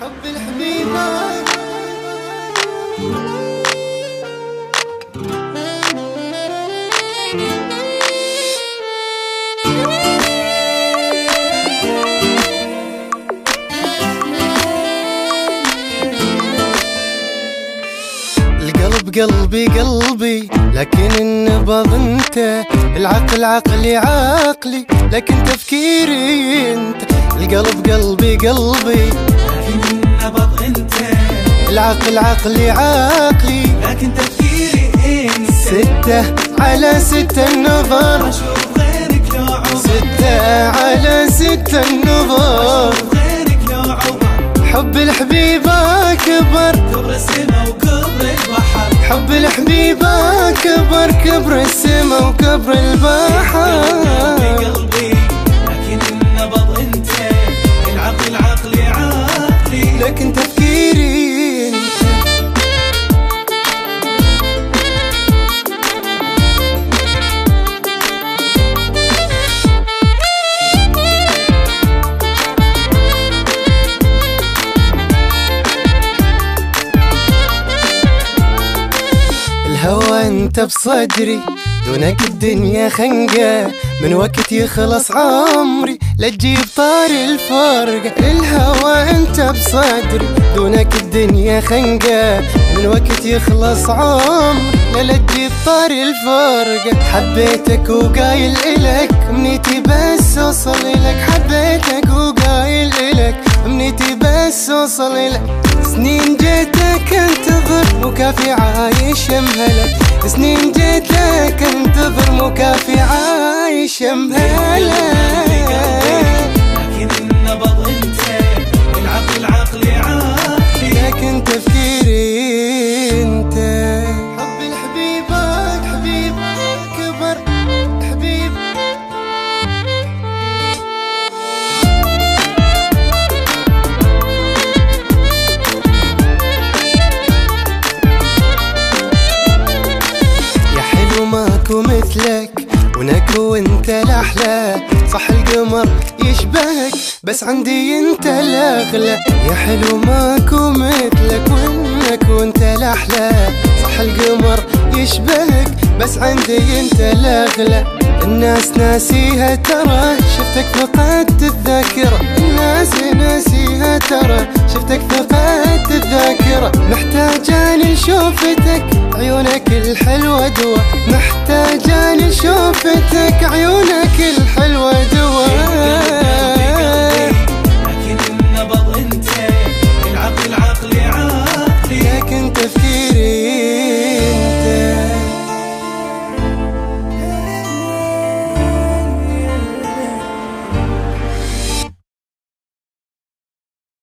حب الحبيبات القلب قلبي قلبي لكن النبض انت. العقل عقلي عقلي لكن تفكيري انت. القلب قلبي قلبي لكن النبض انت. العقل عقلي عقلي لكن تفكيري انت ستة على ستة النظر. أشوف غيرك لو عمر. ستة على ستة النظر. أشوف غيرك لو عمر. حب الحبيبة كبر كبر السما وكبر البحر. حب الحبيبة كبر كبر السما وكبر البحر. الهوى انت بصدري دونك الدنيا خنقة. من وقت يخلص عمري لا تجيب طاري الفرقة. الهوى انت بصدري دونك الدنيا خنقة. من وقت يخلص عمري لا تجيب طاري الفرقة. حبيتك وقايل إلك منيتي بس اوصل إلك. حبيتك وقايل إلك منيتي بس اوصل إلك. سنين انتظر مكافي عايش مهلك. سنين جيتك انتظر مكافي عايش مهلك. مثلك ونكو وانت الاحلى صح القمر يشبهك بس عندي انت الاغلى يا حلو ماكو مثلك وانك وانت الاحلى صح القمر يشبهك بس عندي انت الاغلى الناس ناسيها ترى شفتك فقدت الذاكرة. الناس ناسيها ترى شفتك فقدت الذاكرة. محتاجة لشوفتك عيونك الحلوة دوا. محتاجة شفتك عيونك الف